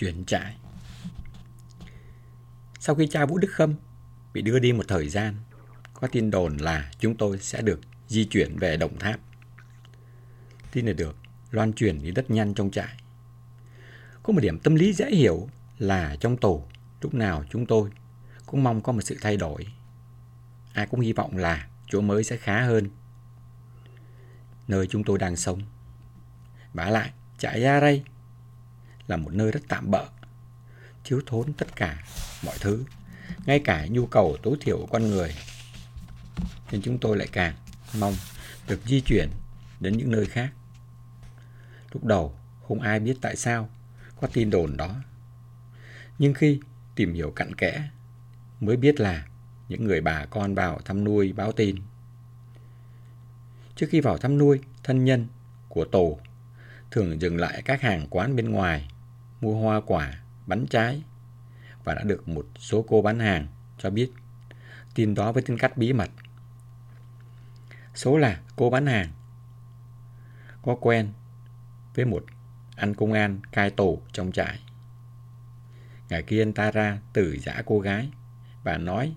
chuyển trại. Sau khi cha Vũ Đức Khâm bị đưa đi một thời gian, có tin đồn là chúng tôi sẽ được di chuyển về Đồng Tháp. Tin này được loan truyền đi rất nhanh trong trại. Có một điểm tâm lý dễ hiểu là trong tù, lúc nào chúng tôi cũng mong có một sự thay đổi. Ai cũng hy vọng là chỗ mới sẽ khá hơn nơi chúng tôi đang sống. Vả lại, trại ra đây là một nơi rất tạm bỡ, thiếu thốn tất cả mọi thứ, ngay cả nhu cầu tối thiểu của con người. Nên chúng tôi lại càng mong được di chuyển đến những nơi khác. Lúc đầu không ai biết tại sao có tin đồn đó. Nhưng khi tìm hiểu cặn kẽ mới biết là những người bà con vào thăm nuôi báo tin. Trước khi vào thăm nuôi, thân nhân của tổ thường dừng lại các hàng quán bên ngoài, mua hoa quả, bánh trái và đã được một số cô bán hàng cho biết tin đó với tính cách bí mật. Số là cô bán hàng có quen với một anh công an cai tù trong trại. Ngày kia anh ta ra từ giã cô gái và nói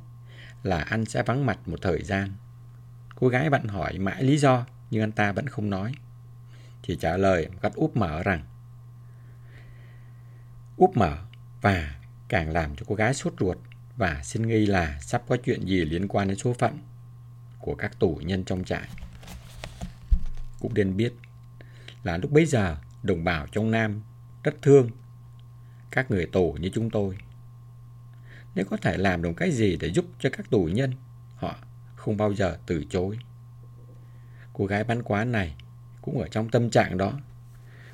là anh sẽ vắng mặt một thời gian. Cô gái bạn hỏi mãi lý do nhưng anh ta vẫn không nói. Chỉ trả lời một cách úp mở rằng úp mở và càng làm cho cô gái sốt ruột và xin nghi là sắp có chuyện gì liên quan đến số phận của các tù nhân trong trại. Cũng nên biết là lúc bấy giờ đồng bào trong Nam rất thương các người tù như chúng tôi. Nếu có thể làm được cái gì để giúp cho các tù nhân, họ không bao giờ từ chối. Cô gái bán quán này cũng ở trong tâm trạng đó.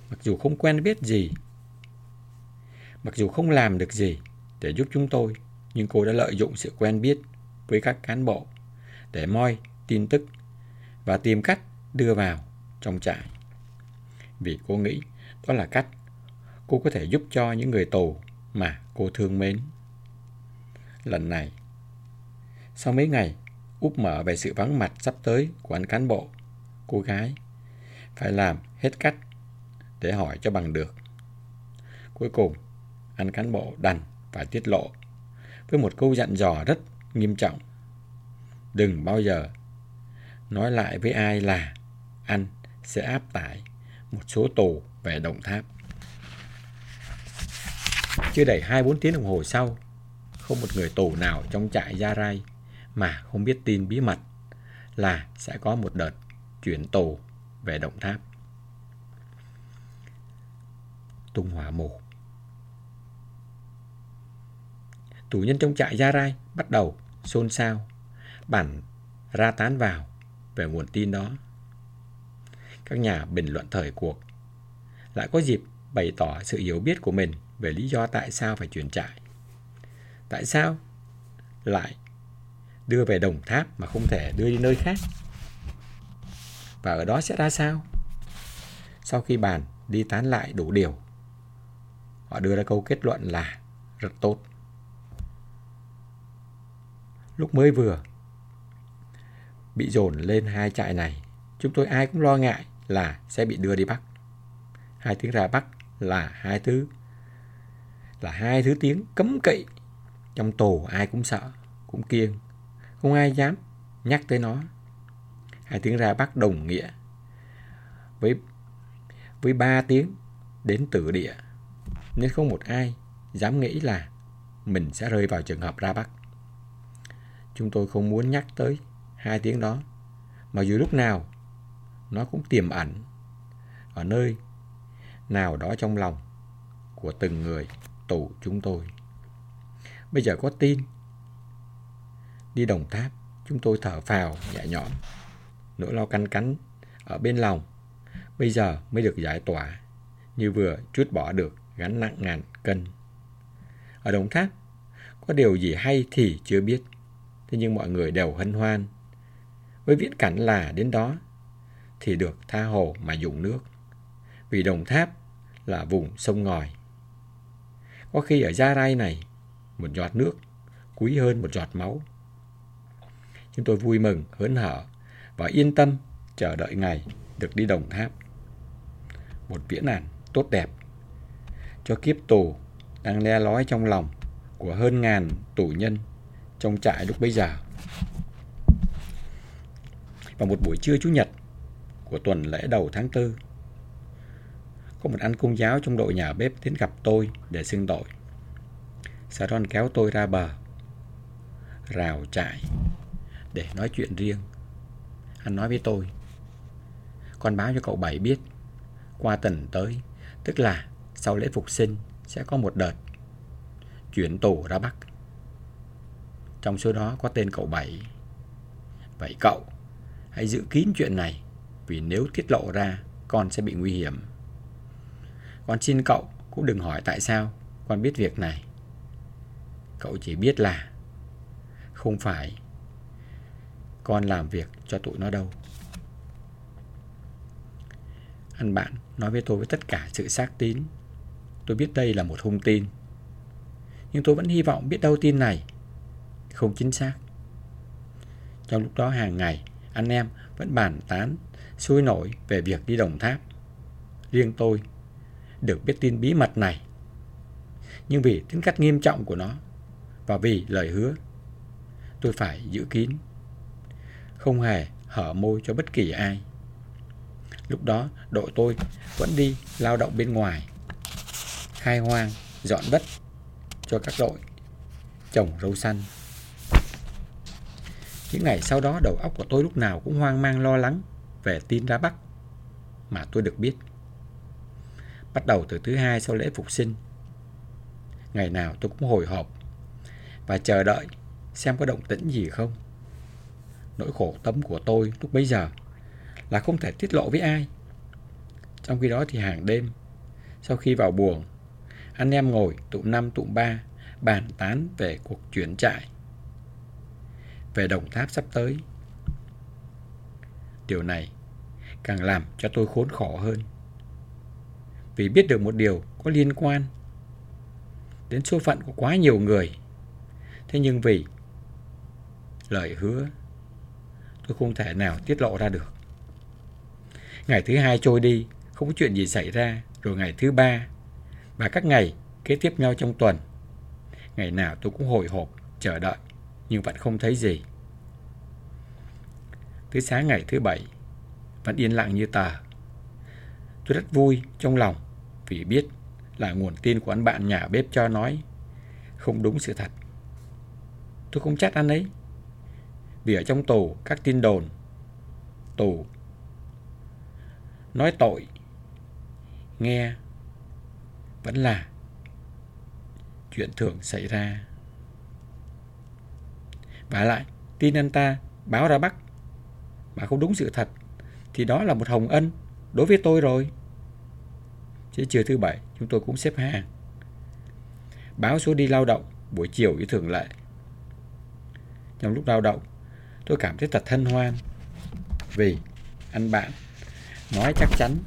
Mặc dù không quen biết gì, mặc dù không làm được gì để giúp chúng tôi, nhưng cô đã lợi dụng sự quen biết với các cán bộ để moi tin tức và tìm cách đưa vào trong trại. Vì cô nghĩ đó là cách cô có thể giúp cho những người tù mà cô thương mến. Lần này, sau mấy ngày úp mở về sự vắng mặt sắp tới của anh cán bộ, cô gái phải làm hết cách để hỏi cho bằng được. Cuối cùng, anh cán bộ đành phải tiết lộ với một câu dặn dò rất nghiêm trọng. Đừng bao giờ nói lại với ai là anh sẽ áp tải một số tù về Đồng Tháp. Chưa đầy 24 tiếng đồng hồ sau, không một người tù nào trong trại Gia Rai mà không biết tin bí mật là sẽ có một đợt chuyển tù về Đồng Tháp. Tung hỏa mù Tù nhân trong trại Gia Rai bắt đầu xôn xao, bản ra tán vào về nguồn tin đó. Các nhà bình luận thời cuộc lại có dịp bày tỏ sự hiểu biết của mình về lý do tại sao phải chuyển trại. Tại sao lại đưa về Đồng Tháp mà không thể đưa đi nơi khác? Và ở đó sẽ ra sao? Sau khi bàn đi tán lại đủ điều, họ đưa ra câu kết luận là rất tốt. Lúc mới vừa bị dồn lên hai trại này, chúng tôi ai cũng lo ngại là sẽ bị đưa đi Bắc. Hai tiếng ra Bắc là hai thứ là hai thứ tiếng cấm kỵ. Trong tù ai cũng sợ cũng kiêng không ai dám nhắc tới nó. Hai tiếng ra bắc đồng nghĩa với với ba tiếng đến tử địa. Nên không một ai dám nghĩ là mình sẽ rơi vào trường hợp ra bắc chúng tôi không muốn nhắc tới hai tiếng đó mà dù lúc nào nó cũng tiềm ẩn ở nơi nào đó trong lòng của từng người tù chúng tôi. Bây giờ có tin. Đi Đồng Tháp, chúng tôi thở phào nhẹ nhõm. Nỗi lo cắn cắn ở bên lòng. Bây giờ mới được giải tỏa, như vừa chút bỏ được gánh nặng ngàn cân. Ở Đồng Tháp, có điều gì hay thì chưa biết. Thế nhưng mọi người đều hân hoan. Với viễn cảnh là đến đó, thì được tha hồ mà dùng nước. Vì Đồng Tháp là vùng sông ngòi có khi ở gia rai này, một giọt nước quý hơn một giọt máu. Chúng tôi vui mừng, hớn hở và yên tâm chờ đợi ngày được đi Đồng Tháp. Một viễn ảnh tốt đẹp cho kiếp tù đang le lói trong lòng của hơn ngàn tù nhân trong trại lúc bấy giờ. Vào một buổi trưa Chủ nhật của tuần lễ đầu tháng tư, có một anh công giáo trong đội nhà bếp đến gặp tôi để xưng tội. Saron kéo tôi ra bờ, rào trại để nói chuyện riêng. Anh nói với tôi, con báo cho cậu Bảy biết, qua tuần tới, tức là sau lễ phục sinh sẽ có một đợt chuyển tù ra Bắc. Trong số đó có tên cậu Bảy. Vậy cậu, hãy giữ kín chuyện này, vì nếu tiết lộ ra, con sẽ bị nguy hiểm. Con xin cậu cũng đừng hỏi tại sao con biết việc này. Cậu chỉ biết là không phải con làm việc cho tụi nó đâu. Anh bạn nói với tôi với tất cả sự xác tín. Tôi biết đây là một thông tin. Nhưng tôi vẫn hy vọng biết đâu tin này không chính xác. Trong lúc đó hàng ngày, anh em vẫn bàn tán sôi nổi về việc đi Đồng Tháp. Riêng tôi được biết tin bí mật này. Nhưng vì tính cách nghiêm trọng của nó và vì lời hứa, tôi phải giữ kín. Không hề hở môi cho bất kỳ ai. Lúc đó đội tôi vẫn đi lao động bên ngoài, khai hoang, dọn đất cho các đội trồng rau xanh. Những ngày sau đó đầu óc của tôi lúc nào cũng hoang mang lo lắng về tin ra Bắc mà tôi được biết. Bắt đầu từ thứ hai sau lễ phục sinh, ngày nào tôi cũng hồi hộp và chờ đợi xem có động tĩnh gì không. Nỗi khổ tâm của tôi lúc bấy giờ là không thể tiết lộ với ai. Trong khi đó thì hàng đêm, sau khi vào buồng, anh em ngồi tụm năm tụm ba bàn tán về cuộc chuyển trại về Đồng Tháp sắp tới. Điều này càng làm cho tôi khốn khổ hơn. Vì biết được một điều có liên quan đến số phận của quá nhiều người. Thế nhưng vì lời hứa tôi không thể nào tiết lộ ra được. Ngày thứ hai trôi đi, không có chuyện gì xảy ra, rồi ngày thứ ba và các ngày kế tiếp nhau trong tuần. Ngày nào tôi cũng hồi hộp, chờ đợi, nhưng vẫn không thấy gì. Tới sáng ngày thứ bảy, vẫn yên lặng như tờ. Tôi rất vui trong lòng vì biết là nguồn tin của anh bạn nhà bếp cho nói không đúng sự thật. Tôi không trách anh ấy. Vì ở trong tù các tin đồn tù nói tội nghe vẫn là chuyện thường xảy ra. Và lại, tin anh ta báo ra Bắc mà không đúng sự thật thì đó là một hồng ân đối với tôi rồi. Chứ chiều thứ bảy chúng tôi cũng xếp hàng. Báo số đi lao động buổi chiều như thường lệ. Trong lúc lao động, tôi cảm thấy thật thân hoan vì anh bạn nói chắc chắn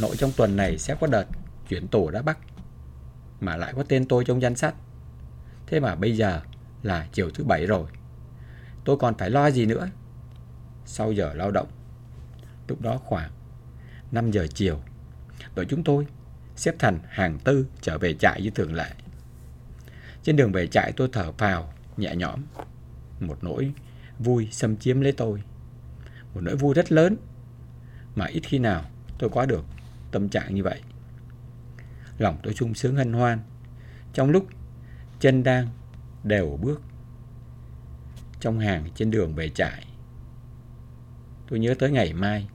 nội trong tuần này sẽ có đợt chuyển tổ ra Bắc mà lại có tên tôi trong danh sách. Thế mà bây giờ là chiều thứ bảy rồi. Tôi còn phải lo gì nữa? Sau giờ lao động. Lúc đó khoảng 5 giờ chiều, đội chúng tôi xếp thành hàng tư trở về trại như thường lệ. Trên đường về trại tôi thở phào, nhẹ nhõm. Một nỗi vui xâm chiếm lấy tôi. Một nỗi vui rất lớn mà ít khi nào tôi có được tâm trạng như vậy. Lòng tôi sung sướng hân hoan trong lúc chân đang đều bước trong hàng trên đường về trại tôi nhớ tới ngày mai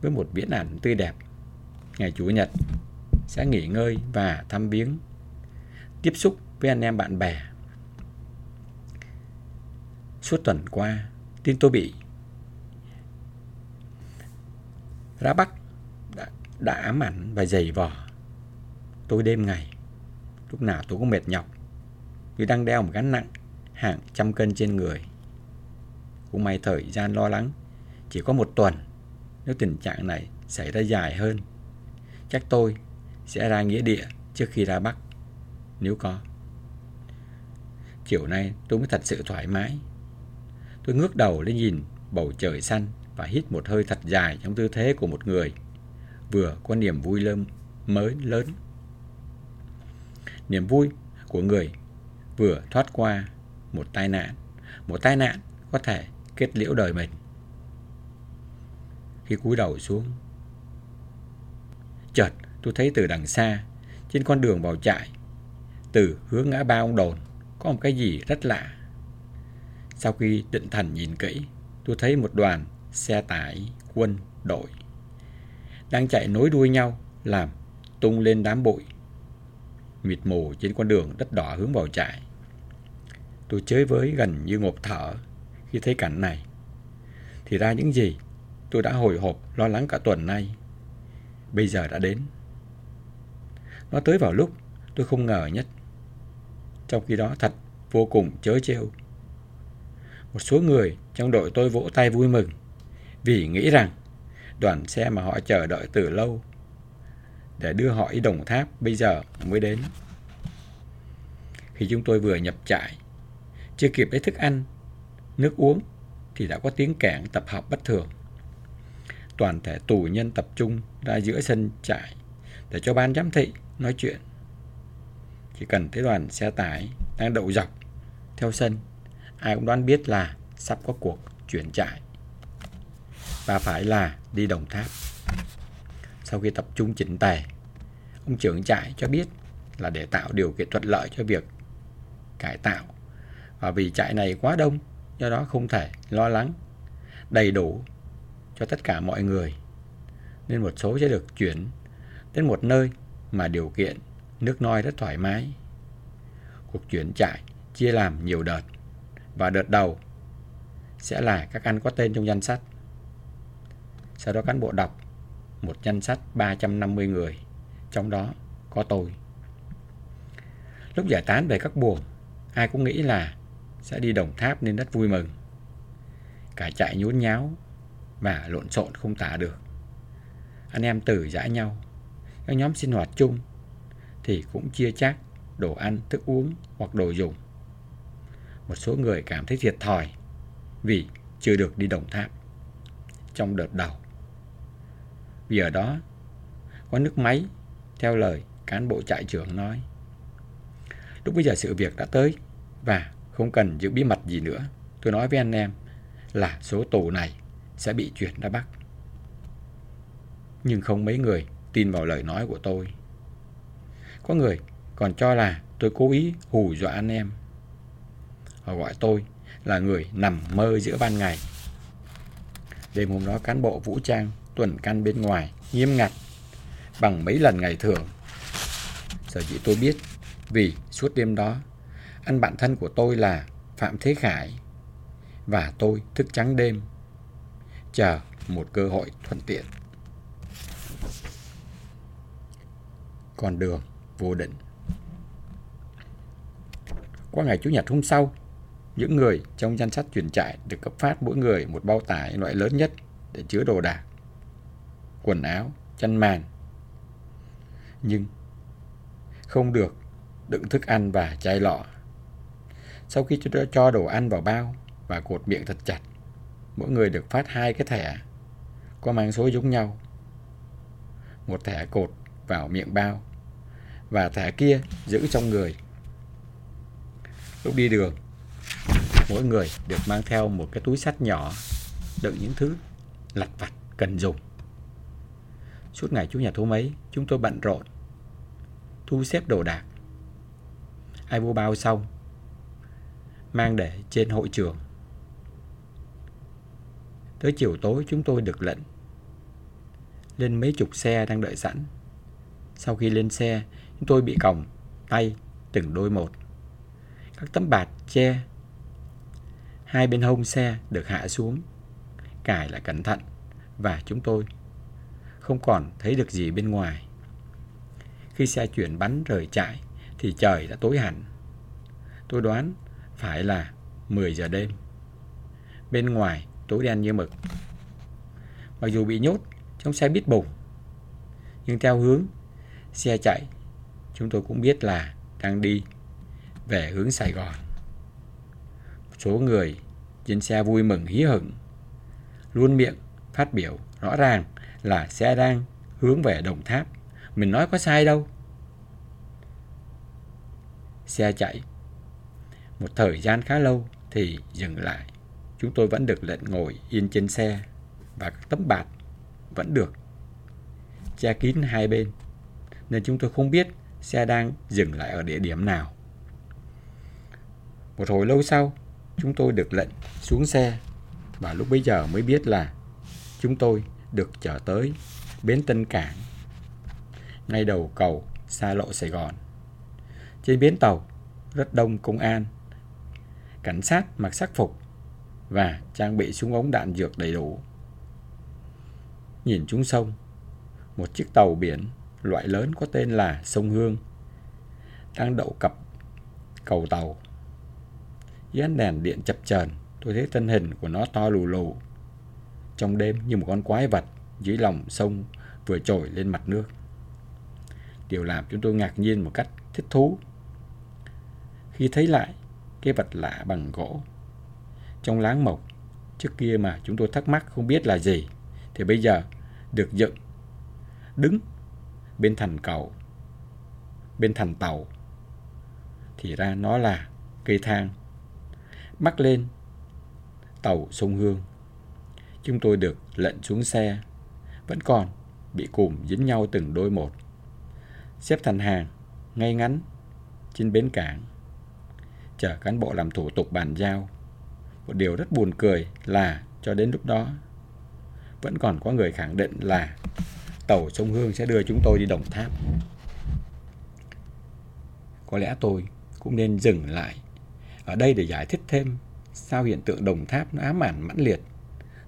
với một viễn ảnh tươi đẹp. Ngày Chủ nhật sẽ nghỉ ngơi và thăm viếng, tiếp xúc với anh em bạn bè. Suốt tuần qua, tin tôi bị ra Bắc đã, đã ám ảnh và dày vò. Tôi đêm ngày, lúc nào tôi cũng mệt nhọc, như đang đeo một gánh nặng hàng trăm cân trên người. Cũng may thời gian lo lắng chỉ có một tuần nếu tình trạng này xảy ra dài hơn. Chắc tôi sẽ ra nghĩa địa trước khi ra Bắc, nếu có. Chiều nay tôi mới thật sự thoải mái. Tôi ngước đầu lên nhìn bầu trời xanh và hít một hơi thật dài trong tư thế của một người vừa có niềm vui lớn mới lớn. niềm vui của người vừa thoát qua một tai nạn. Một tai nạn có thể kết liễu đời mình. Khi cúi đầu xuống, chợt tôi thấy từ đằng xa, trên con đường vào trại, từ hướng ngã ba ông đồn, có một cái gì rất lạ. Sau khi định thần nhìn kỹ, tôi thấy một đoàn xe tải quân đội đang chạy nối đuôi nhau làm tung lên đám bụi mịt mù trên con đường đất đỏ hướng vào trại. Tôi chơi với gần như ngộp thở khi thấy cảnh này. Thì ra những gì tôi đã hồi hộp lo lắng cả tuần nay. Bây giờ đã đến. Nó tới vào lúc tôi không ngờ nhất. Trong khi đó thật vô cùng chớ trêu. Một số người trong đội tôi vỗ tay vui mừng vì nghĩ rằng đoàn xe mà họ chờ đợi từ lâu để đưa họ đi Đồng Tháp bây giờ mới đến. Khi chúng tôi vừa nhập trại, chưa kịp lấy thức ăn, nước uống thì đã có tiếng kẻng tập hợp bất thường. Toàn thể tù nhân tập trung ra giữa sân trại để cho ban giám thị nói chuyện. Chỉ cần thấy đoàn xe tải đang đậu dọc theo sân, ai cũng đoán biết là sắp có cuộc chuyển trại. Và phải là đi Đồng Tháp. Sau khi tập trung chỉnh tề, ông trưởng trại cho biết là để tạo điều kiện thuận lợi cho việc cải tạo. Và vì trại này quá đông, do đó không thể lo lắng đầy đủ cho tất cả mọi người. Nên một số sẽ được chuyển đến một nơi mà điều kiện nước noi rất thoải mái. Cuộc chuyển trại chia làm nhiều đợt và đợt đầu sẽ là các anh có tên trong danh sách. Sau đó cán bộ đọc một danh sách 350 người, trong đó có tôi. Lúc giải tán về các buồng, ai cũng nghĩ là sẽ đi Đồng Tháp nên rất vui mừng. Cả chạy nhốn nháo và lộn xộn không tả được. Anh em tử giãi nhau, các nhóm sinh hoạt chung thì cũng chia chác đồ ăn, thức uống hoặc đồ dùng. Một số người cảm thấy thiệt thòi vì chưa được đi Đồng Tháp trong đợt đầu. Vì ở đó có nước máy, theo lời cán bộ trại trưởng nói. Lúc bây giờ sự việc đã tới và không cần giữ bí mật gì nữa. Tôi nói với anh em là số tù này sẽ bị chuyển ra Bắc. Nhưng không mấy người tin vào lời nói của tôi. Có người còn cho là tôi cố ý hù dọa anh em. Họ gọi tôi là người nằm mơ giữa ban ngày. Đêm hôm đó, cán bộ vũ trang tuần căn bên ngoài nghiêm ngặt bằng mấy lần ngày thường. Sở dĩ tôi biết, vì suốt đêm đó, anh bạn thân của tôi là Phạm Thế Khải và tôi thức trắng đêm chờ một cơ hội thuận tiện. Con đường vô định Qua ngày Chủ nhật hôm sau, những người trong danh sách chuyển trại được cấp phát mỗi người một bao tải loại lớn nhất để chứa đồ đạc, quần áo, chăn màn. Nhưng không được đựng thức ăn và chai lọ sau khi cho đồ ăn vào bao và cột miệng thật chặt, mỗi người được phát hai cái thẻ có mang số giống nhau. Một thẻ cột vào miệng bao và thẻ kia giữ trong người. Lúc đi đường, mỗi người được mang theo một cái túi sắt nhỏ đựng những thứ lặt vặt cần dùng. Suốt ngày Chủ nhật hôm ấy, chúng tôi bận rộn, thu xếp đồ đạc. Ai mua bao xong mang để trên hội trường. Tới chiều tối chúng tôi được lệnh lên mấy chục xe đang đợi sẵn. Sau khi lên xe, chúng tôi bị còng tay từng đôi một. Các tấm bạt che hai bên hông xe được hạ xuống, cài lại cẩn thận và chúng tôi không còn thấy được gì bên ngoài. Khi xe chuyển bắn rời trại thì trời đã tối hẳn. Tôi đoán phải là 10 giờ đêm. Bên ngoài tối đen như mực. Mặc dù bị nhốt trong xe bít bùng, nhưng theo hướng xe chạy, chúng tôi cũng biết là đang đi về hướng Sài Gòn. Một số người trên xe vui mừng hí hửng, luôn miệng phát biểu rõ ràng là xe đang hướng về Đồng Tháp. Mình nói có sai đâu. xe chạy. Một thời gian khá lâu thì dừng lại. Chúng tôi vẫn được lệnh ngồi yên trên xe và các tấm bạt vẫn được che kín hai bên nên chúng tôi không biết xe đang dừng lại ở địa điểm nào. Một hồi lâu sau, chúng tôi được lệnh xuống xe và lúc bấy giờ mới biết là chúng tôi được chở tới bến Tân Cảng ngay đầu cầu xa lộ Sài Gòn. Trên bến tàu rất đông công an, cảnh sát mặc sắc phục và trang bị súng ống đạn dược đầy đủ. Nhìn xuống sông, một chiếc tàu biển loại lớn có tên là Sông Hương đang đậu cập cầu tàu. Dưới ánh đèn điện chập chờn, tôi thấy thân hình của nó to lù lù. Trong đêm như một con quái vật dưới lòng sông vừa trồi lên mặt nước. Điều làm chúng tôi ngạc nhiên một cách thích thú. Khi thấy lại cái vật lạ bằng gỗ trong láng mộc trước kia mà chúng tôi thắc mắc không biết là gì thì bây giờ được dựng đứng bên thành cầu bên thành tàu thì ra nó là cây thang bắc lên tàu sông Hương. Chúng tôi được lệnh xuống xe, vẫn còn bị cùm dính nhau từng đôi một. Xếp thành hàng, ngay ngắn, trên bến cảng. Chờ cán bộ làm thủ tục bàn giao. Một điều rất buồn cười là cho đến lúc đó, vẫn còn có người khẳng định là tàu sông Hương sẽ đưa chúng tôi đi Đồng Tháp. Có lẽ tôi cũng nên dừng lại ở đây để giải thích thêm sao hiện tượng Đồng Tháp nó ám ảnh mãn liệt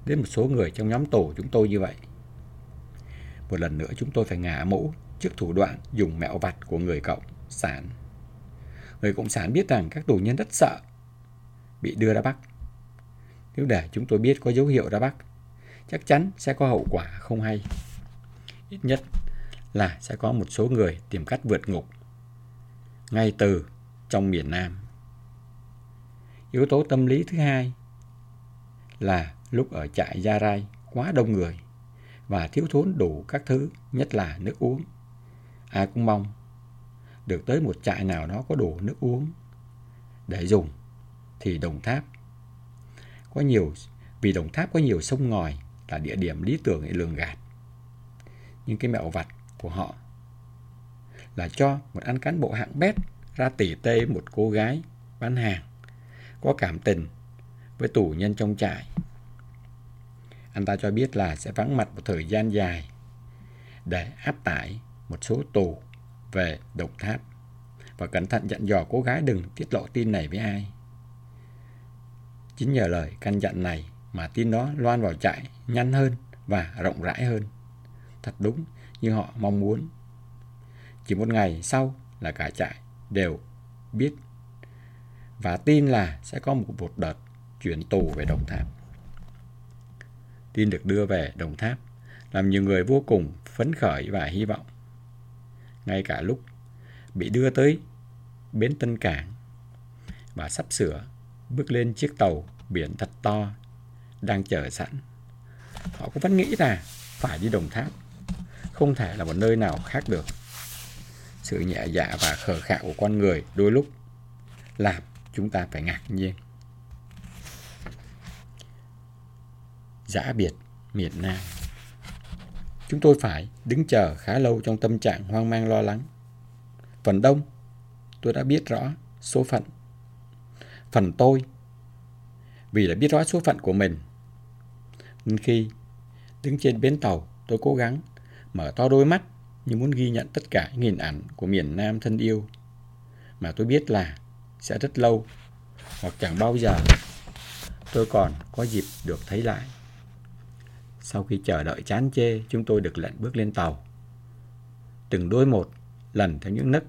đến một số người trong nhóm tổ chúng tôi như vậy. Một lần nữa chúng tôi phải ngả mũ trước thủ đoạn dùng mẹo vặt của người Cộng sản. Người Cộng sản biết rằng các tù nhân rất sợ bị đưa ra Bắc. Nếu để chúng tôi biết có dấu hiệu ra Bắc, chắc chắn sẽ có hậu quả không hay. Ít nhất là sẽ có một số người tìm cách vượt ngục ngay từ trong miền Nam. Yếu tố tâm lý thứ hai là lúc ở trại Gia Rai quá đông người và thiếu thốn đủ các thứ, nhất là nước uống. Ai cũng mong được tới một trại nào đó có đủ nước uống để dùng thì Đồng Tháp có nhiều, vì Đồng Tháp có nhiều sông ngòi là địa điểm lý tưởng để lường gạt. Nhưng cái mẹo vặt của họ là cho một anh cán bộ hạng bét ra tỉ tê một cô gái bán hàng, có cảm tình với tù nhân trong trại. Anh ta cho biết là sẽ vắng mặt một thời gian dài để áp tải một số tù về Đồng Tháp và cẩn thận dặn dò cô gái đừng tiết lộ tin này với ai. Chính nhờ lời căn dặn này mà tin đó loan vào trại nhanh hơn và rộng rãi hơn. Thật đúng như họ mong muốn. Chỉ một ngày sau là cả trại đều biết và tin là sẽ có một một đợt chuyển tù về Đồng Tháp. Tin được đưa về Đồng Tháp làm nhiều người vô cùng phấn khởi và hy vọng. Ngay cả lúc bị đưa tới bến Tân Cảng và sắp sửa bước lên chiếc tàu biển thật to đang chờ sẵn. Họ cũng vẫn nghĩ là phải đi Đồng Tháp, không thể là một nơi nào khác được. Sự nhẹ dạ và khờ khạo của con người đôi lúc làm chúng ta phải ngạc nhiên. Giã biệt miền Nam Chúng tôi phải đứng chờ khá lâu trong tâm trạng hoang mang lo lắng. Phần đông, tôi đã biết rõ số phận. Phần tôi, vì đã biết rõ số phận của mình. Nên khi đứng trên bến tàu, tôi cố gắng mở to đôi mắt như muốn ghi nhận tất cả những hình ảnh của miền Nam thân yêu. Mà tôi biết là sẽ rất lâu hoặc chẳng bao giờ tôi còn có dịp được thấy lại. Sau khi chờ đợi chán chê, chúng tôi được lệnh bước lên tàu. Từng đôi một lần theo những nấc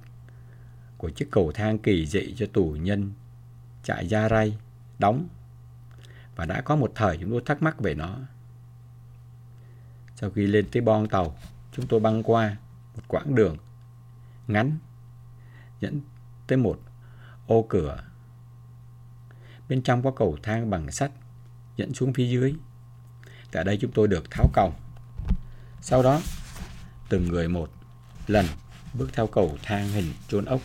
của chiếc cầu thang kỳ dị cho tù nhân trại Gia Rai đóng và đã có một thời chúng tôi thắc mắc về nó. Sau khi lên tới bon tàu, chúng tôi băng qua một quãng đường ngắn dẫn tới một ô cửa Bên trong có cầu thang bằng sắt dẫn xuống phía dưới. Tại đây chúng tôi được tháo còng. Sau đó, từng người một lần bước theo cầu thang hình chôn ốc.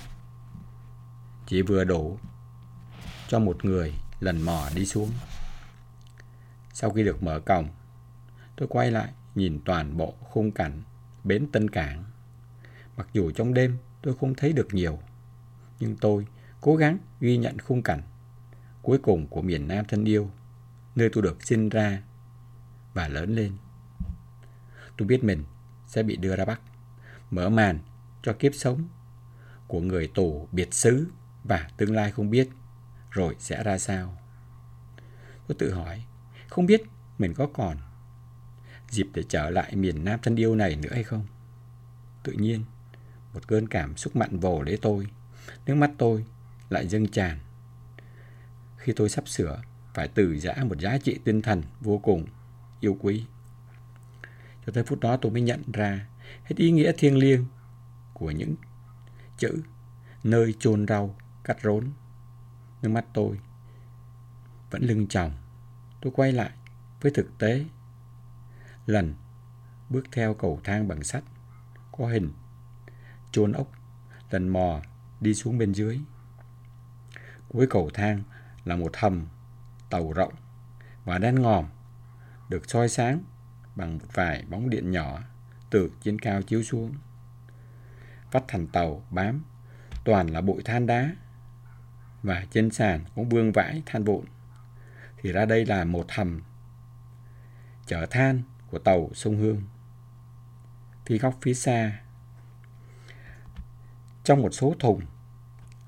chỉ vừa đủ cho một người lần mò đi xuống. Sau khi được mở cổng, tôi quay lại nhìn toàn bộ khung cảnh bến Tân Cảng. Mặc dù trong đêm tôi không thấy được nhiều, nhưng tôi cố gắng ghi nhận khung cảnh cuối cùng của miền Nam thân yêu, nơi tôi được sinh ra và lớn lên. Tôi biết mình sẽ bị đưa ra Bắc, mở màn cho kiếp sống của người tù biệt xứ và tương lai không biết rồi sẽ ra sao. Tôi tự hỏi, không biết mình có còn dịp để trở lại miền Nam thân yêu này nữa hay không? Tự nhiên, một cơn cảm xúc mặn vồ lấy tôi, nước mắt tôi lại dâng tràn. Khi tôi sắp sửa phải từ giã một giá trị tinh thần vô cùng yêu quý. Cho tới phút đó tôi mới nhận ra hết ý nghĩa thiêng liêng của những chữ nơi chôn rau, cắt rốn. Nước mắt tôi vẫn lưng chồng. Tôi quay lại với thực tế. Lần bước theo cầu thang bằng sắt có hình chôn ốc, lần mò đi xuống bên dưới. Cuối cầu thang là một hầm tàu rộng và đen ngòm được soi sáng bằng một vài bóng điện nhỏ từ trên cao chiếu xuống. Vắt thành tàu bám toàn là bụi than đá và trên sàn cũng vương vãi than vụn. Thì ra đây là một hầm chở than của tàu sông Hương. Phía góc phía xa, trong một số thùng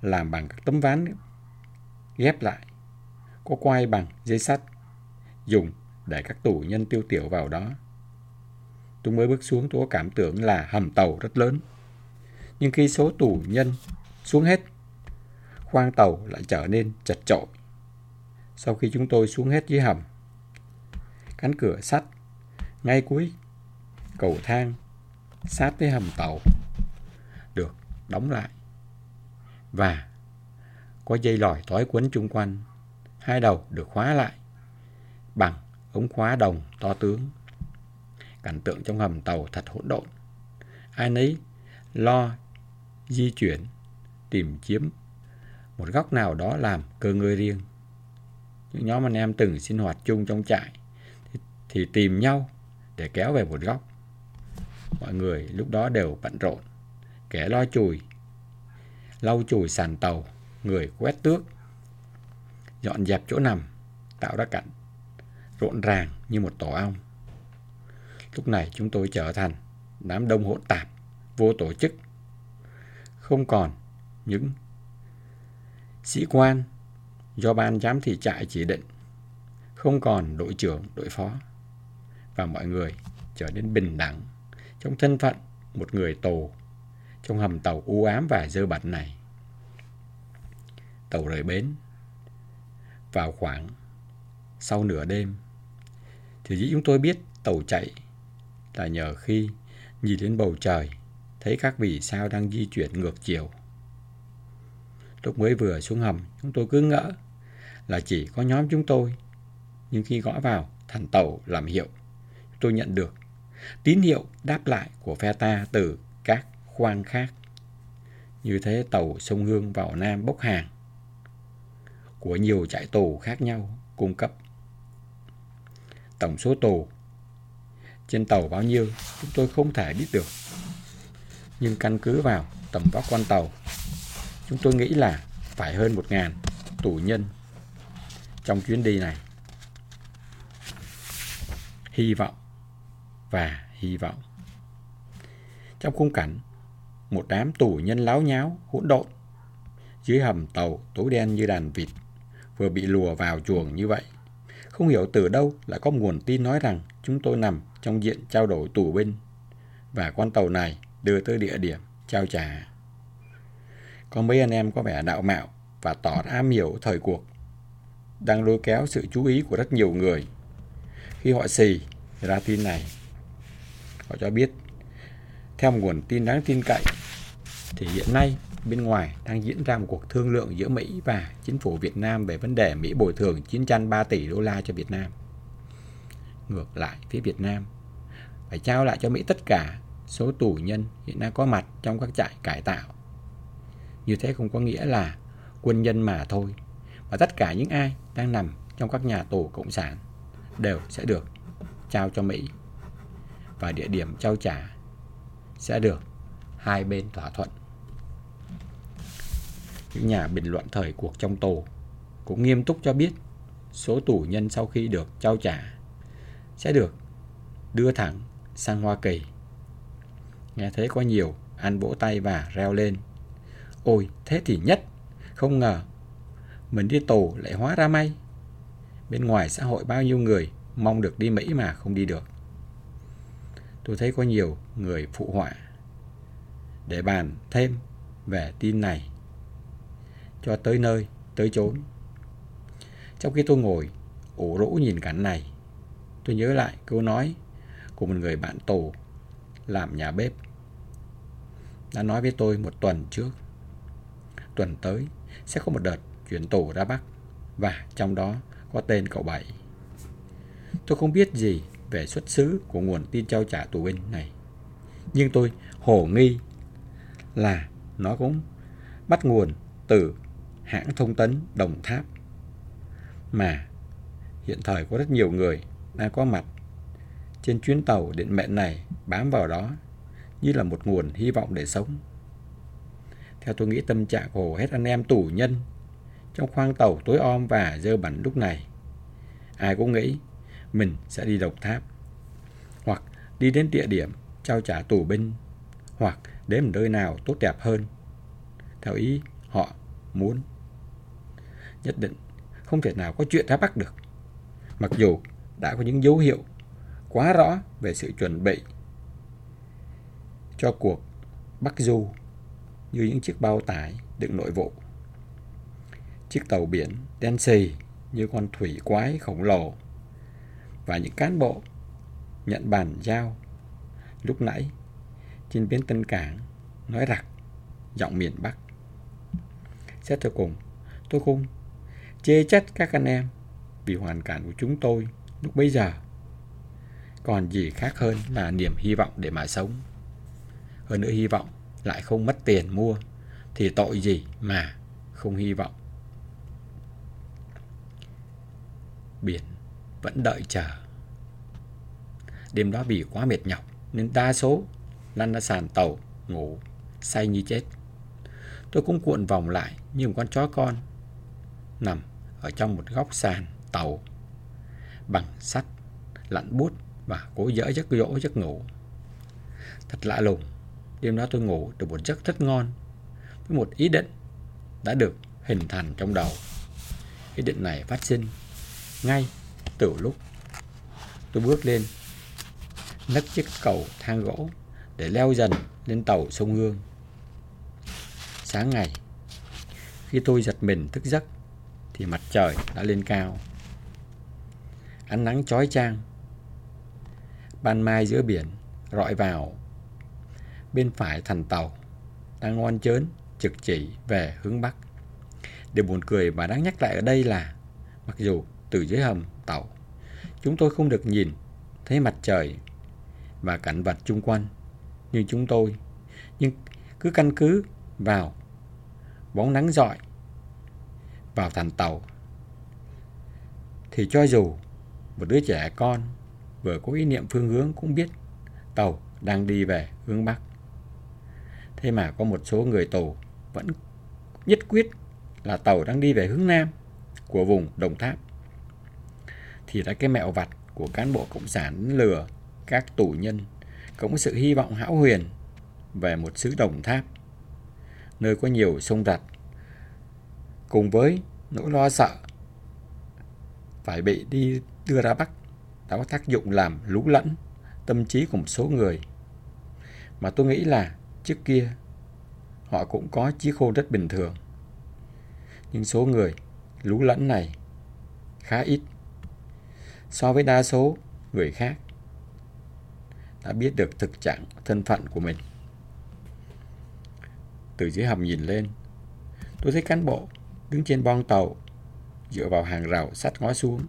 làm bằng các tấm ván ghép lại, có quai bằng dây sắt dùng để các tù nhân tiêu tiểu vào đó. Tôi mới bước xuống tôi có cảm tưởng là hầm tàu rất lớn. Nhưng khi số tù nhân xuống hết, khoang tàu lại trở nên chật chội. Sau khi chúng tôi xuống hết dưới hầm, cánh cửa sắt ngay cuối cầu thang sát với hầm tàu được đóng lại. Và có dây lòi tói quấn chung quanh hai đầu được khóa lại bằng ống khóa đồng to tướng. Cảnh tượng trong hầm tàu thật hỗn độn. Ai nấy lo di chuyển tìm chiếm một góc nào đó làm cơ ngơi riêng. Những nhóm anh em từng sinh hoạt chung trong trại thì, thì tìm nhau để kéo về một góc. Mọi người lúc đó đều bận rộn kẻ lo chùi lau chùi sàn tàu người quét tước dọn dẹp chỗ nằm tạo ra cảnh rộn ràng như một tổ ong. Lúc này chúng tôi trở thành đám đông hỗn tạp vô tổ chức. Không còn những sĩ quan do ban giám thị trại chỉ định, không còn đội trưởng, đội phó. Và mọi người trở nên bình đẳng trong thân phận một người tù trong hầm tàu u ám và dơ bẩn này. Tàu rời bến vào khoảng sau nửa đêm. Thì dĩ chúng tôi biết tàu chạy là nhờ khi nhìn lên bầu trời thấy các vì sao đang di chuyển ngược chiều. Lúc mới vừa xuống hầm, chúng tôi cứ ngỡ là chỉ có nhóm chúng tôi. Nhưng khi gõ vào thằng tàu làm hiệu, tôi nhận được tín hiệu đáp lại của phe ta từ các khoang khác. Như thế tàu sông Hương vào Nam bốc hàng của nhiều trại tù khác nhau cung cấp. Tổng số tù trên tàu bao nhiêu chúng tôi không thể biết được. Nhưng căn cứ vào tầm vóc con tàu Chúng tôi nghĩ là phải hơn một ngàn tù nhân trong chuyến đi này. Hy vọng và hy vọng. Trong khung cảnh, một đám tù nhân láo nháo, hỗn độn, dưới hầm tàu tối đen như đàn vịt, vừa bị lùa vào chuồng như vậy. Không hiểu từ đâu lại có nguồn tin nói rằng chúng tôi nằm trong diện trao đổi tù binh và con tàu này đưa tới địa điểm trao trả. Có mấy anh em có vẻ đạo mạo và tỏ ra am hiểu thời cuộc, đang lôi kéo sự chú ý của rất nhiều người. Khi họ xì ra tin này, họ cho biết, theo một nguồn tin đáng tin cậy, thì hiện nay bên ngoài đang diễn ra một cuộc thương lượng giữa Mỹ và chính phủ Việt Nam về vấn đề Mỹ bồi thường 903 tỷ đô la cho Việt Nam. Ngược lại, phía Việt Nam phải trao lại cho Mỹ tất cả số tù nhân hiện đang có mặt trong các trại cải tạo như thế không có nghĩa là quân nhân mà thôi. Và tất cả những ai đang nằm trong các nhà tù cộng sản đều sẽ được trao cho Mỹ. Và địa điểm trao trả sẽ được hai bên thỏa thuận. Những nhà bình luận thời cuộc trong tù cũng nghiêm túc cho biết số tù nhân sau khi được trao trả sẽ được đưa thẳng sang Hoa Kỳ. Nghe thấy có nhiều, ăn vỗ tay và reo lên. Ôi, thế thì nhất, không ngờ mình đi tù lại hóa ra may. Bên ngoài xã hội bao nhiêu người mong được đi Mỹ mà không đi được. Tôi thấy có nhiều người phụ họa để bàn thêm về tin này cho tới nơi, tới chốn. Trong khi tôi ngồi ủ rũ nhìn cảnh này, tôi nhớ lại câu nói của một người bạn tù làm nhà bếp đã nói với tôi một tuần trước. Tuần tới sẽ có một đợt chuyển tổ ra Bắc, và trong đó có tên cậu Bảy. Tôi không biết gì về xuất xứ của nguồn tin trao trả tù binh này. Nhưng tôi hồ nghi là nó cũng bắt nguồn từ hãng thông tấn Đồng Tháp, mà hiện thời có rất nhiều người đang có mặt trên chuyến tàu điện mệnh này bám vào đó như là một nguồn hy vọng để sống. Theo tôi nghĩ tâm trạng của hết anh em tù nhân trong khoang tàu tối om và dơ bẩn lúc này. Ai cũng nghĩ mình sẽ đi độc tháp, hoặc đi đến địa điểm trao trả tù binh, hoặc đến một nơi nào tốt đẹp hơn theo ý họ muốn. Nhất định không thể nào có chuyện ra Bắc được. Mặc dù đã có những dấu hiệu quá rõ về sự chuẩn bị cho cuộc Bắc Du như những chiếc bao tải đựng nội vụ. Chiếc tàu biển đen xì như con thủy quái khổng lồ và những cán bộ nhận bàn giao lúc nãy trên bến Tân Cảng nói rặc giọng miền Bắc. Xét cho cùng, tôi không chê trách các anh em vì hoàn cảnh của chúng tôi lúc bấy giờ. Còn gì khác hơn là niềm hy vọng để mà sống. Hơn nữa hy vọng lại không mất tiền mua thì tội gì mà không hy vọng. Biển vẫn đợi chờ. Đêm đó vì quá mệt nhọc nên đa số lăn ra sàn tàu ngủ say như chết. Tôi cũng cuộn vòng lại như một con chó con nằm ở trong một góc sàn tàu bằng sắt lặn bút và cố dỡ giấc dỗ giấc ngủ. Thật lạ lùng, đêm đó tôi ngủ được một giấc rất ngon với một ý định đã được hình thành trong đầu. Ý định này phát sinh ngay từ lúc tôi bước lên nấc chiếc cầu thang gỗ để leo dần lên tàu sông Hương. Sáng ngày, khi tôi giật mình thức giấc, thì mặt trời đã lên cao. Ánh nắng chói chang. Ban mai giữa biển rọi vào. Bên phải thành tàu, đang ngoan chớn, trực chỉ về hướng Bắc. Điều buồn cười mà đáng nhắc lại ở đây là, mặc dù từ dưới hầm tàu, chúng tôi không được nhìn thấy mặt trời và cảnh vật chung quanh như chúng tôi, nhưng cứ căn cứ vào bóng nắng rọi vào thành tàu thì cho dù một đứa trẻ con vừa có ý niệm phương hướng cũng biết tàu đang đi về hướng Bắc. Thế mà có một số người tàu vẫn nhất quyết là tàu đang đi về hướng Nam của vùng Đồng Tháp. Thì đã cái mẹo vặt của cán bộ Cộng sản lừa các tù nhân cũng sự hy vọng hão huyền về một xứ Đồng Tháp, nơi có nhiều sông rạch, cùng với nỗi lo sợ phải bị đi đưa ra Bắc đã có tác dụng làm lú lẫn tâm trí của một số người. Mà tôi nghĩ là trước kia họ cũng có trí khôn rất bình thường. Nhưng số người lú lẫn này khá ít so với đa số người khác đã biết được thực trạng thân phận của mình. Từ dưới hầm nhìn lên, tôi thấy cán bộ đứng trên boong tàu dựa vào hàng rào sắt ngó xuống.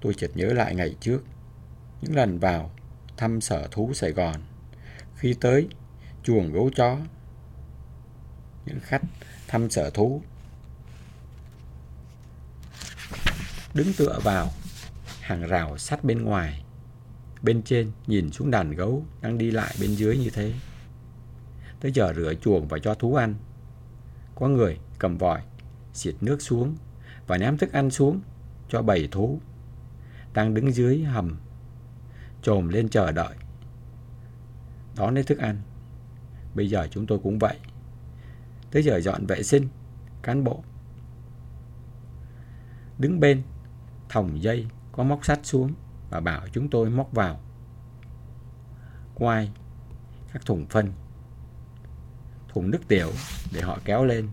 Tôi chợt nhớ lại ngày trước, những lần vào thăm sở thú Sài Gòn, khi tới chuồng gấu chó. Những khách thăm sở thú. Đứng tựa vào hàng rào sắt bên ngoài. Bên trên nhìn xuống đàn gấu đang đi lại bên dưới như thế. Tới giờ rửa chuồng và cho thú ăn. Có người cầm vòi, xịt nước xuống và ném thức ăn xuống cho bầy thú. Đang đứng dưới hầm, trồm lên chờ đợi. Đón lấy thức ăn. Bây giờ chúng tôi cũng vậy. Tới giờ dọn vệ sinh, cán bộ. Đứng bên, thòng dây có móc sắt xuống và bảo chúng tôi móc vào. Quai, các thùng phân, thùng nước tiểu để họ kéo lên.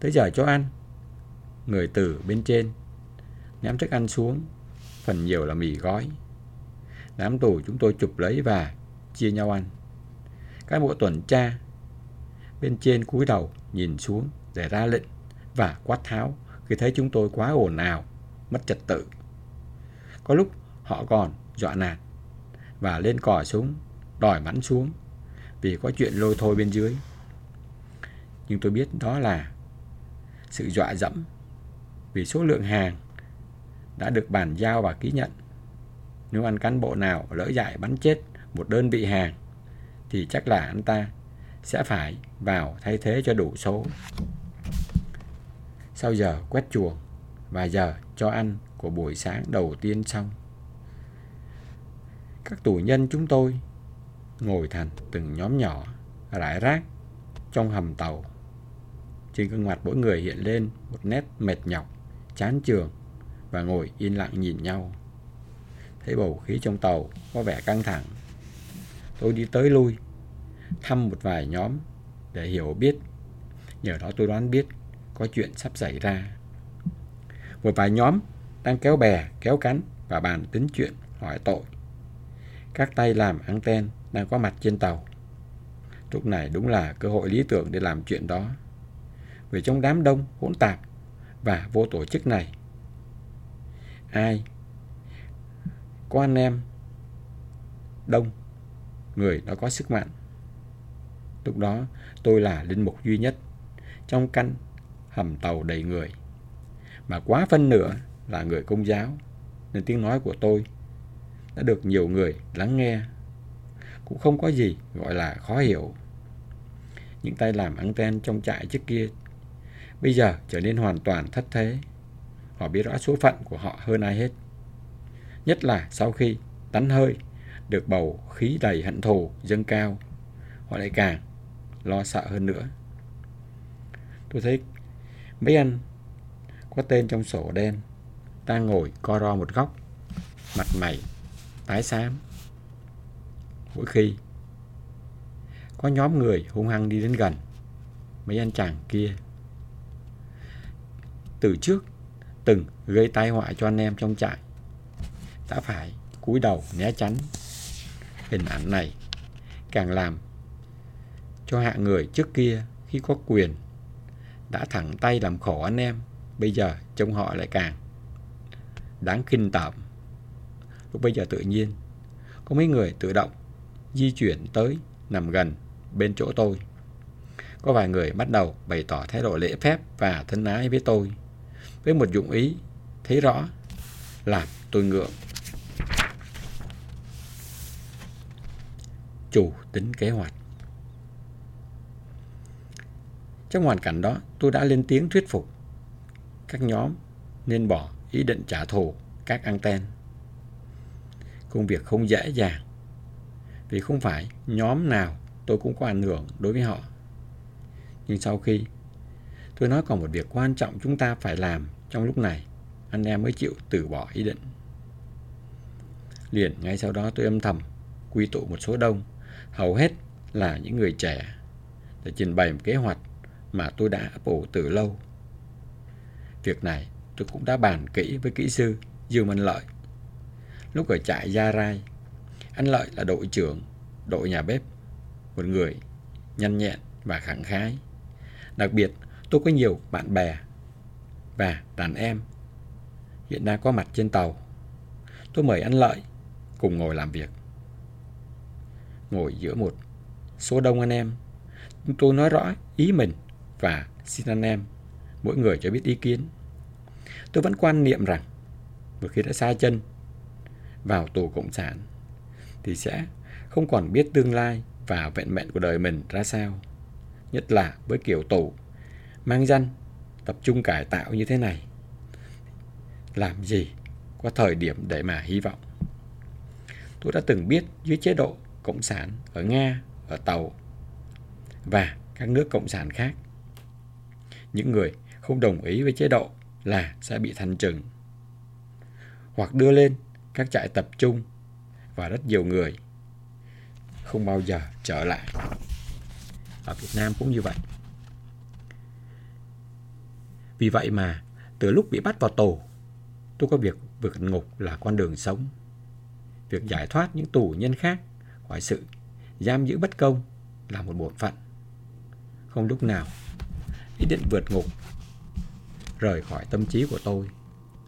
Tới giờ cho ăn, người từ bên trên ném thức ăn xuống, phần nhiều là mì gói. Đám tù chúng tôi chụp lấy và chia nhau ăn. Các bộ tuần tra bên trên cúi đầu nhìn xuống để ra lệnh và quát tháo khi thấy chúng tôi quá ồn ào, mất trật tự. Có lúc họ còn dọa nạt và lên cò súng, đòi bắn xuống vì có chuyện lôi thôi bên dưới. Nhưng tôi biết đó là sự dọa dẫm vì số lượng hàng đã được bàn giao và ký nhận. Nếu ăn cán bộ nào lỡ dại bắn chết một đơn vị hàng thì chắc là anh ta sẽ phải vào thay thế cho đủ số. Sau giờ quét chuồng và giờ cho ăn của buổi sáng đầu tiên xong. Các tù nhân chúng tôi ngồi thành từng nhóm nhỏ rải rác trong hầm tàu. Trên gương mặt mỗi người hiện lên một nét mệt nhọc, chán trường và ngồi yên lặng nhìn nhau. Thấy bầu khí trong tàu có vẻ căng thẳng. Tôi đi tới lui, thăm một vài nhóm để hiểu biết. Nhờ đó tôi đoán biết có chuyện sắp xảy ra. Một vài nhóm đang kéo bè, kéo cánh và bàn tính chuyện hỏi tội. Các tay làm anten đang có mặt trên tàu. Lúc này đúng là cơ hội lý tưởng để làm chuyện đó. Vì trong đám đông hỗn tạp và vô tổ chức này, ai có anh em đông, người đó có sức mạnh. Lúc đó tôi là linh mục duy nhất trong căn hầm tàu đầy người. Mà quá phân nửa là người công giáo, nên tiếng nói của tôi đã được nhiều người lắng nghe. Cũng không có gì gọi là khó hiểu. Những tay làm anten trong trại trước kia bây giờ trở nên hoàn toàn thất thế. Họ biết rõ số phận của họ hơn ai hết. Nhất là sau khi tắn hơi được bầu khí đầy hận thù dâng cao, họ lại càng lo sợ hơn nữa. Tôi thấy mấy anh có tên trong sổ đen đang ngồi co ro một góc, mặt mày tái xám. Mỗi khi có nhóm người hung hăng đi đến gần mấy anh chàng kia. Từ trước từng gây tai họa cho anh em trong trại đã phải cúi đầu né tránh. Hình ảnh này, càng làm cho hạ người trước kia khi có quyền đã thẳng tay làm khổ anh em, bây giờ trông họ lại càng đáng kinh tởm. Lúc bây giờ tự nhiên, có mấy người tự động di chuyển tới nằm gần bên chỗ tôi. Có vài người bắt đầu bày tỏ thái độ lễ phép và thân ái với tôi, với một dụng ý thấy rõ làm tôi ngượng. Chủ tính kế hoạch trong hoàn cảnh đó tôi đã lên tiếng thuyết phục các nhóm nên bỏ ý định trả thù các anten. Công việc không dễ dàng vì không phải nhóm nào tôi cũng có ảnh hưởng đối với họ. Nhưng sau khi tôi nói còn một việc quan trọng chúng ta phải làm trong lúc này, anh em mới chịu từ bỏ ý định. Liền ngay sau đó tôi âm thầm quy tụ một số đông, hầu hết là những người trẻ để trình bày một kế hoạch mà tôi đã ấp ủ từ lâu. Việc này tôi cũng đã bàn kỹ với kỹ sư Dương Minh Lợi. Lúc ở trại Gia Rai, anh Lợi là đội trưởng đội nhà bếp, một người nhanh nhẹn và khẳng khái. Đặc biệt, tôi có nhiều bạn bè và đàn em hiện đang có mặt trên tàu. Tôi mời anh Lợi cùng ngồi làm việc. Ngồi giữa một số đông anh em, chúng tôi nói rõ ý mình và xin anh em, mỗi người cho biết ý kiến. Tôi vẫn quan niệm rằng, một khi đã xa chân vào tù Cộng sản, thì sẽ không còn biết tương lai và vẹn mệnh của đời mình ra sao. Nhất là với kiểu tù mang danh tập trung cải tạo như thế này. Làm gì có thời điểm để mà hy vọng. Tôi đã từng biết dưới chế độ Cộng sản ở Nga, ở Tàu và các nước Cộng sản khác. Những người không đồng ý với chế độ là sẽ bị thanh trừng hoặc đưa lên các trại tập trung và rất nhiều người không bao giờ trở lại. Ở Việt Nam cũng như vậy. Vì vậy mà từ lúc bị bắt vào tù, tôi có việc vượt ngục là con đường sống. Việc giải thoát những tù nhân khác khỏi sự giam giữ bất công là một bổn phận. Không lúc nào ý định vượt ngục rời khỏi tâm trí của tôi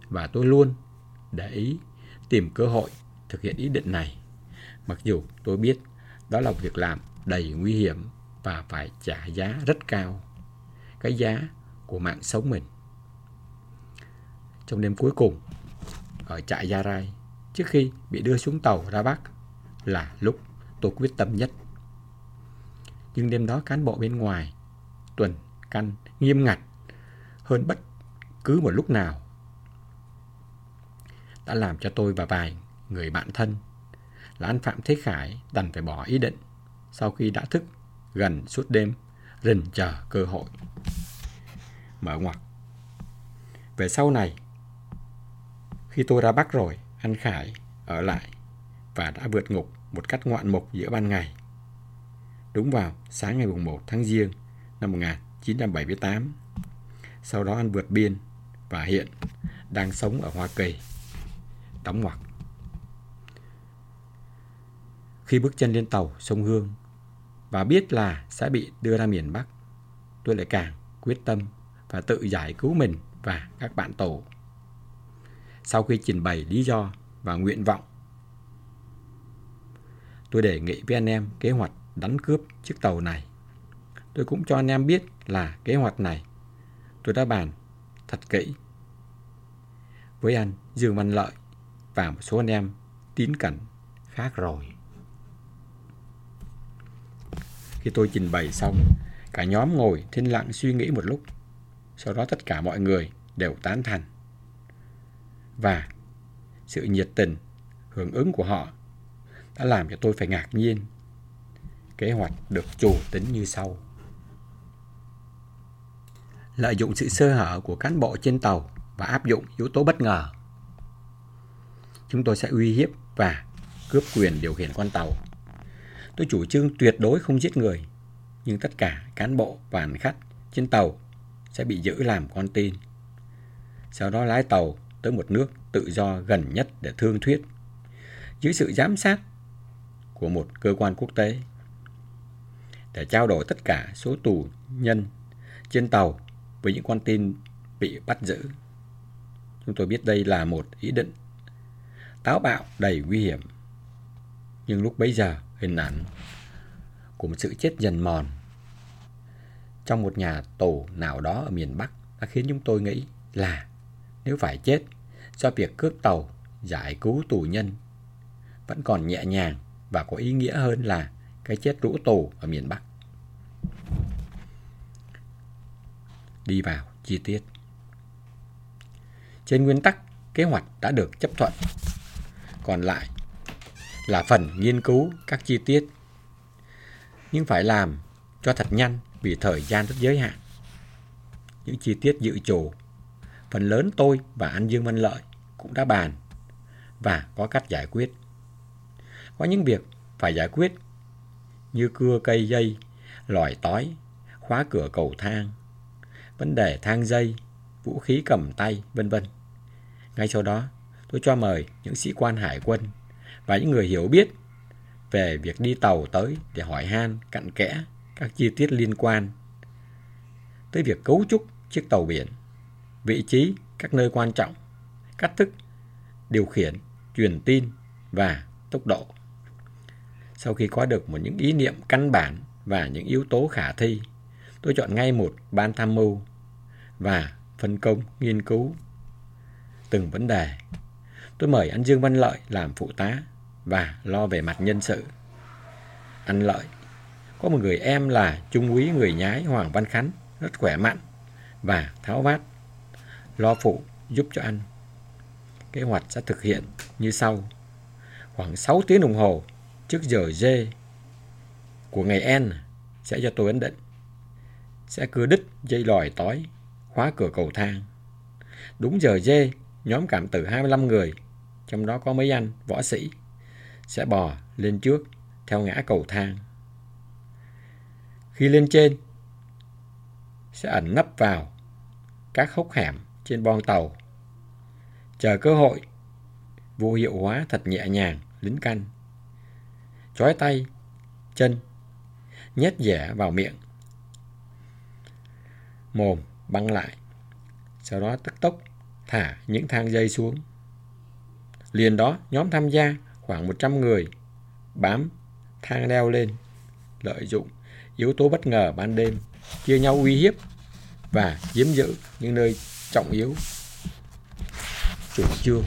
và tôi luôn để ý tìm cơ hội thực hiện ý định này. Mặc dù tôi biết đó là việc làm đầy nguy hiểm và phải trả giá rất cao. Cái giá của mạng sống mình. Trong đêm cuối cùng, ở trại Gia Rai, trước khi bị đưa xuống tàu ra Bắc, là lúc tôi quyết tâm nhất. Nhưng đêm đó cán bộ bên ngoài, tuần, căn, nghiêm ngặt hơn bất cứ một lúc nào đã làm cho tôi và vài người bạn thân là anh Phạm Thế Khải đành phải bỏ ý định sau khi đã thức gần suốt đêm rình chờ cơ hội. Mở ngoặc. Về sau này, khi tôi ra Bắc rồi, anh Khải ở lại và đã vượt ngục một cách ngoạn mục giữa ban ngày. Đúng vào sáng ngày 1 tháng Giêng năm 1978. Sau đó anh vượt biên và hiện đang sống ở Hoa Kỳ. Đóng ngoặc. Khi bước chân lên tàu sông Hương và biết là sẽ bị đưa ra miền Bắc, tôi lại càng quyết tâm và tự giải cứu mình và các bạn tổ. Sau khi trình bày lý do và nguyện vọng, tôi đề nghị với anh em kế hoạch đánh cướp chiếc tàu này. Tôi cũng cho anh em biết là kế hoạch này tôi đã bàn thật kỹ với anh Dương Văn Lợi và một số anh em tín cẩn khác rồi. Khi tôi trình bày xong, cả nhóm ngồi thinh lặng suy nghĩ một lúc. Sau đó tất cả mọi người đều tán thành. Và sự nhiệt tình, hưởng ứng của họ đã làm cho tôi phải ngạc nhiên. Kế hoạch được chủ tính như sau. Lợi dụng sự sơ hở của cán bộ trên tàu và áp dụng yếu tố bất ngờ. Chúng tôi sẽ uy hiếp và cướp quyền điều khiển con tàu Tôi chủ trương tuyệt đối không giết người, nhưng tất cả cán bộ và hành khách trên tàu sẽ bị giữ làm con tin. Sau đó lái tàu tới một nước tự do gần nhất để thương thuyết, dưới sự giám sát của một cơ quan quốc tế, để trao đổi tất cả số tù nhân trên tàu với những con tin bị bắt giữ. Chúng tôi biết đây là một ý định táo bạo đầy nguy hiểm. Nhưng lúc bấy giờ, hình ảnh của một sự chết dần mòn trong một nhà tù nào đó ở miền Bắc đã khiến chúng tôi nghĩ là nếu phải chết do việc cướp tàu giải cứu tù nhân vẫn còn nhẹ nhàng và có ý nghĩa hơn là cái chết rũ tù ở miền Bắc. Đi vào chi tiết. Trên nguyên tắc, kế hoạch đã được chấp thuận. Còn lại là phần nghiên cứu các chi tiết. Nhưng phải làm cho thật nhanh vì thời gian rất giới hạn. Những chi tiết dự trù, phần lớn tôi và anh Dương Văn Lợi cũng đã bàn và có cách giải quyết. Có những việc phải giải quyết như cưa cây dây, lòi tói, khóa cửa cầu thang, vấn đề thang dây, vũ khí cầm tay, vân vân. Ngay sau đó, tôi cho mời những sĩ quan hải quân và những người hiểu biết về việc đi tàu tới để hỏi han cặn kẽ các chi tiết liên quan tới việc cấu trúc chiếc tàu biển, vị trí các nơi quan trọng, cách thức điều khiển, truyền tin và tốc độ. Sau khi có được một những ý niệm căn bản và những yếu tố khả thi, tôi chọn ngay một ban tham mưu và phân công nghiên cứu từng vấn đề. Tôi mời anh Dương Văn Lợi làm phụ tá và lo về mặt nhân sự. Anh Lợi có một người em là trung úy người nhái Hoàng Văn Khánh rất khỏe mạnh và tháo vát lo phụ giúp cho anh. Kế hoạch sẽ thực hiện như sau. Khoảng 6 tiếng đồng hồ trước giờ dê của ngày N sẽ cho tôi ấn định. Sẽ cưa đứt dây lòi tối, khóa cửa cầu thang. Đúng giờ dê, nhóm cảm tử 25 người, trong đó có mấy anh, võ sĩ, sẽ bò lên trước theo ngã cầu thang. Khi lên trên, sẽ ẩn nấp vào các hốc hẻm trên boong tàu. Chờ cơ hội, vô hiệu hóa thật nhẹ nhàng, lính canh. Chói tay, chân, nhét dẻ vào miệng. Mồm băng lại, sau đó tức tốc thả những thang dây xuống. Liền đó, nhóm tham gia khoảng 100 người bám thang leo lên, lợi dụng yếu tố bất ngờ ban đêm, chia nhau uy hiếp và chiếm giữ những nơi trọng yếu. Chủ trương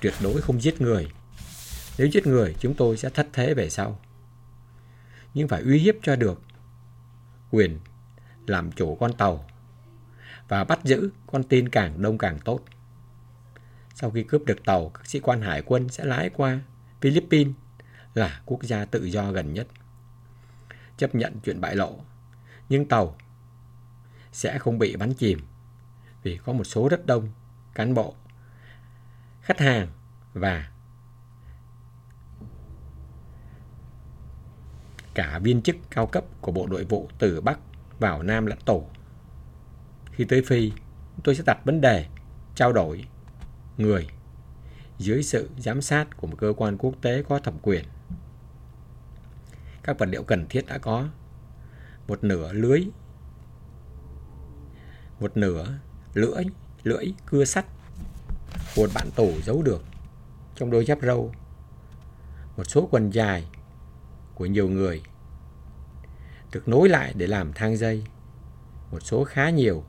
tuyệt đối không giết người. Nếu giết người, chúng tôi sẽ thất thế về sau. Nhưng phải uy hiếp cho được quyền làm chủ con tàu và bắt giữ con tin càng đông càng tốt. Sau khi cướp được tàu, các sĩ quan hải quân sẽ lái qua Philippines là quốc gia tự do gần nhất. Chấp nhận chuyện bại lộ, nhưng tàu sẽ không bị bắn chìm vì có một số rất đông cán bộ, khách hàng và cả viên chức cao cấp của Bộ Nội vụ từ Bắc vào Nam lãnh thổ. Khi tới Phi, tôi sẽ đặt vấn đề trao đổi người dưới sự giám sát của một cơ quan quốc tế có thẩm quyền. Các vật liệu cần thiết đã có một nửa lưới một nửa lưỡi lưỡi cưa sắt một bạn tủ giấu được trong đôi dép râu một số quần dài của nhiều người. Được nối lại để làm thang dây, một số khá nhiều.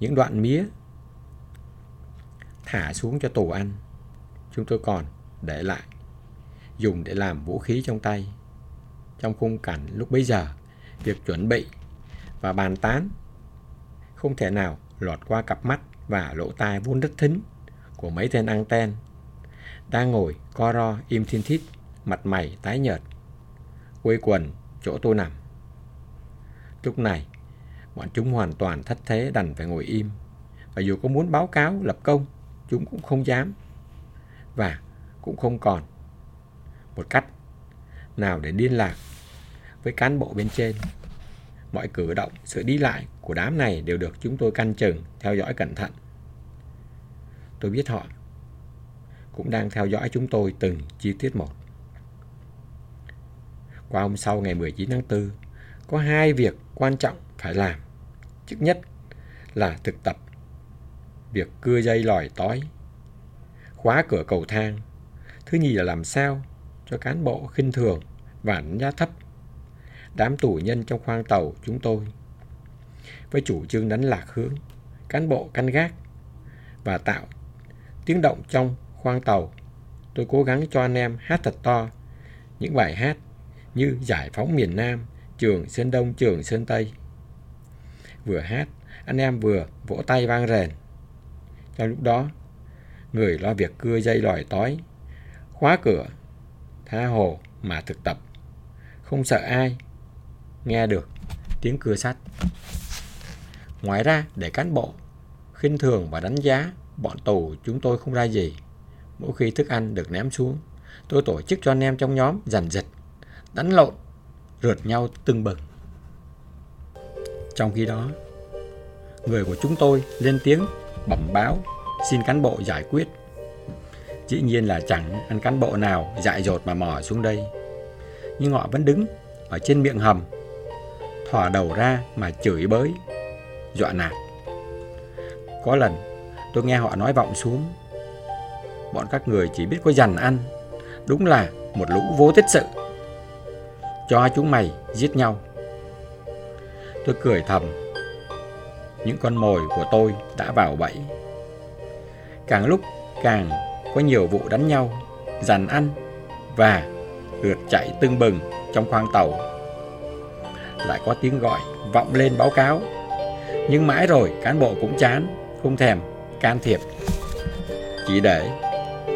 Những đoạn mía thả xuống cho tổ ăn, chúng tôi còn để lại, dùng để làm vũ khí trong tay. Trong khung cảnh lúc bấy giờ, việc chuẩn bị và bàn tán không thể nào lọt qua cặp mắt và lỗ tai vốn rất thính của mấy tên anten đang ngồi co ro im thiên thít, mặt mày tái nhợt quây quần chỗ tôi nằm lúc này bọn chúng hoàn toàn thất thế đành phải ngồi im và dù có muốn báo cáo lập công chúng cũng không dám và cũng không còn một cách nào để liên lạc với cán bộ bên trên mọi cử động, sự đi lại của đám này đều được chúng tôi canh chừng, theo dõi cẩn thận. Tôi biết họ cũng đang theo dõi chúng tôi từng chi tiết một. Qua hôm sau ngày 19 tháng 4, có hai việc quan trọng phải làm. Trước nhất là thực tập việc cưa dây lòi tói, khóa cửa cầu thang. Thứ nhì là làm sao cho cán bộ khinh thường và đánh giá thấp đám tù nhân trong khoang tàu chúng tôi. Với chủ trương đánh lạc hướng, cán bộ canh gác và tạo tiếng động trong khoang tàu, tôi cố gắng cho anh em hát thật to những bài hát như Giải phóng miền Nam, Trường Sơn Đông, Trường Sơn Tây. Vừa hát, anh em vừa vỗ tay vang rền. Trong lúc đó, người lo việc cưa dây lòi tói, khóa cửa, tha hồ mà thực tập. Không sợ ai, nghe được tiếng cưa sắt. Ngoài ra, để cán bộ khinh thường và đánh giá, bọn tù chúng tôi không ra gì. Mỗi khi thức ăn được ném xuống, tôi tổ chức cho anh em trong nhóm giành dịch đánh lộn, rượt nhau tưng bừng. Trong khi đó, người của chúng tôi lên tiếng bẩm báo xin cán bộ giải quyết. Dĩ nhiên là chẳng ăn cán bộ nào dại dột mà mò xuống đây. Nhưng họ vẫn đứng ở trên miệng hầm thò đầu ra mà chửi bới, dọa nạt. Có lần tôi nghe họ nói vọng xuống. Bọn các người chỉ biết có dằn ăn, đúng là một lũ vô tích sự. Cho chúng mày giết nhau. tôi cười thầm. Những con mồi của tôi đã vào bẫy. Càng lúc càng có nhiều vụ đánh nhau, dằn ăn và lượt chạy tưng bừng trong khoang tàu. Lại có tiếng gọi vọng lên báo cáo. Nhưng mãi rồi cán bộ cũng chán, không thèm can thiệp. Chỉ để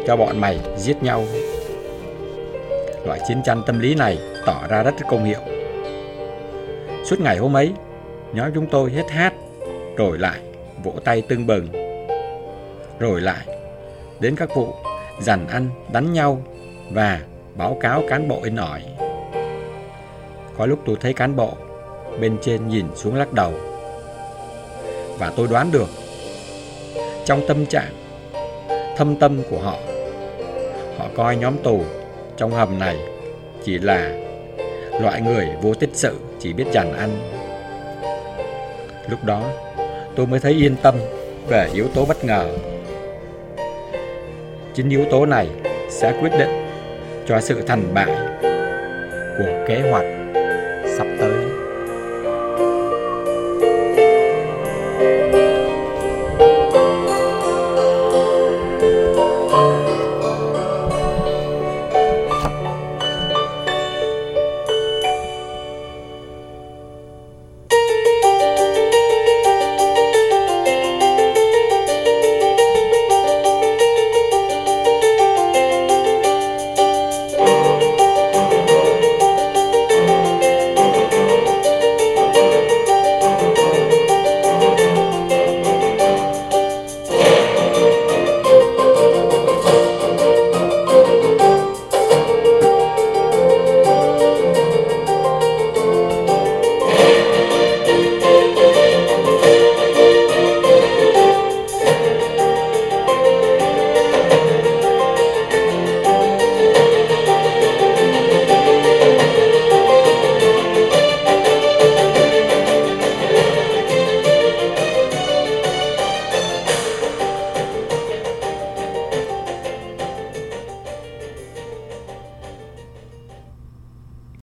cho bọn mày giết nhau. Loại chiến tranh tâm lý này tỏ ra rất công hiệu. Suốt ngày hôm ấy, nhóm chúng tôi hết hát, rồi lại vỗ tay tưng bừng. Rồi lại đến các vụ dằn ăn, đánh nhau và báo cáo cán bộ in ỏi. Có lúc tôi thấy cán bộ bên trên nhìn xuống lắc đầu. Và tôi đoán được trong tâm trạng thâm tâm của họ, họ coi nhóm tù trong hầm này chỉ là loại người vô tích sự chỉ biết dằn ăn. Lúc đó, tôi mới thấy yên tâm về yếu tố bất ngờ. Chính yếu tố này sẽ quyết định cho sự thành bại của kế hoạch